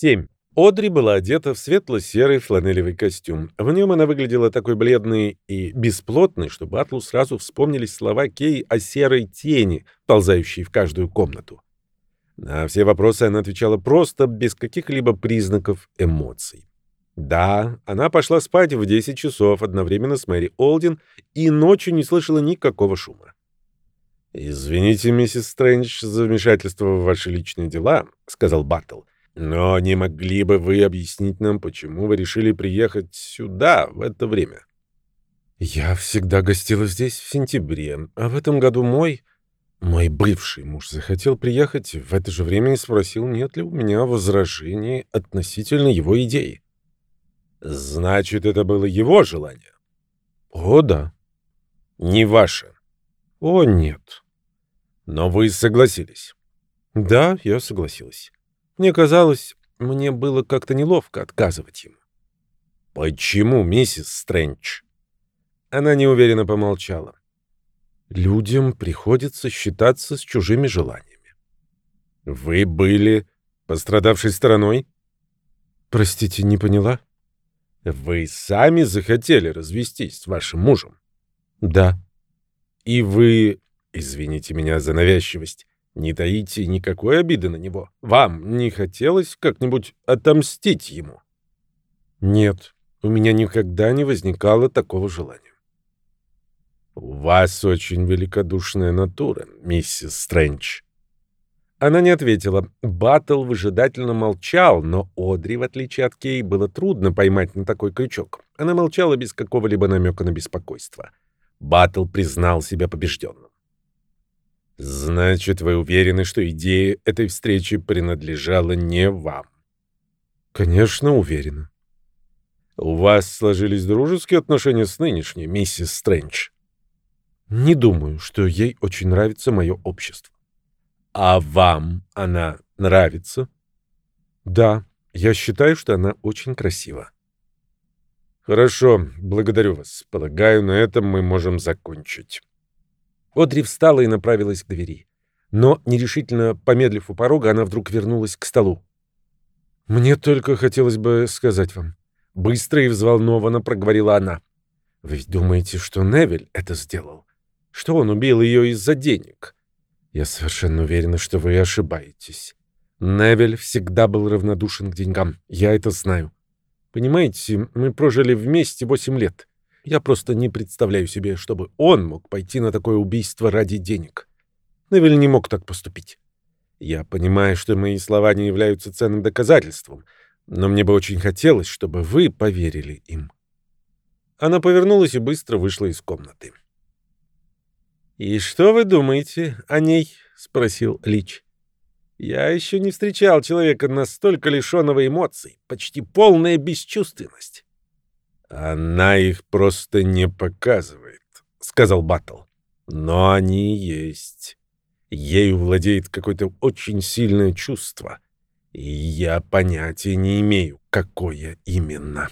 7. Одри была одета в светло-серый фланелевый костюм. В нем она выглядела такой бледной и бесплотной, что Батлу сразу вспомнились слова Кей о серой тени, ползающей в каждую комнату. На все вопросы она отвечала просто, без каких-либо признаков эмоций. Да, она пошла спать в 10 часов одновременно с Мэри Олдин и ночью не слышала никакого шума. «Извините, миссис Стрэндж, за вмешательство в ваши личные дела», — сказал Баттл. «Но не могли бы вы объяснить нам, почему вы решили приехать сюда в это время?» «Я всегда гостила здесь в сентябре, а в этом году мой...» Мой бывший муж захотел приехать в это же время и спросил, нет ли у меня возражений относительно его идеи. «Значит, это было его желание?» «О, да». «Не ваше?» «О, нет». «Но вы согласились?» «Да, я согласилась. Мне казалось, мне было как-то неловко отказывать ему». «Почему, миссис Стрэндж?» Она неуверенно помолчала. «Людям приходится считаться с чужими желаниями». «Вы были пострадавшей стороной?» «Простите, не поняла?» «Вы сами захотели развестись с вашим мужем?» «Да». И вы, извините меня за навязчивость, не таите никакой обиды на него. Вам не хотелось как-нибудь отомстить ему? Нет, у меня никогда не возникало такого желания. У вас очень великодушная натура, миссис Стрэндж. Она не ответила. Баттл выжидательно молчал, но Одри, в отличие от Кей, было трудно поймать на такой крючок. Она молчала без какого-либо намека на беспокойство. — Баттл признал себя побежденным. «Значит, вы уверены, что идея этой встречи принадлежала не вам?» «Конечно, уверена». «У вас сложились дружеские отношения с нынешней миссис Стрэндж?» «Не думаю, что ей очень нравится мое общество». «А вам она нравится?» «Да, я считаю, что она очень красива». «Хорошо, благодарю вас. Полагаю, на этом мы можем закончить». Одри встала и направилась к двери. Но, нерешительно помедлив у порога, она вдруг вернулась к столу. «Мне только хотелось бы сказать вам». Быстро и взволнованно проговорила она. «Вы ведь думаете, что Невель это сделал? Что он убил ее из-за денег?» «Я совершенно уверена, что вы ошибаетесь. Невель всегда был равнодушен к деньгам. Я это знаю. Понимаете, мы прожили вместе восемь лет. Я просто не представляю себе, чтобы он мог пойти на такое убийство ради денег. Невель не мог так поступить. Я понимаю, что мои слова не являются ценным доказательством, но мне бы очень хотелось, чтобы вы поверили им. Она повернулась и быстро вышла из комнаты. «И что вы думаете о ней?» — спросил Лич. Я еще не встречал человека настолько лишенного эмоций, почти полная бесчувственность. Она их просто не показывает, сказал Баттл. Но они есть. Ею владеет какое-то очень сильное чувство, и я понятия не имею, какое именно.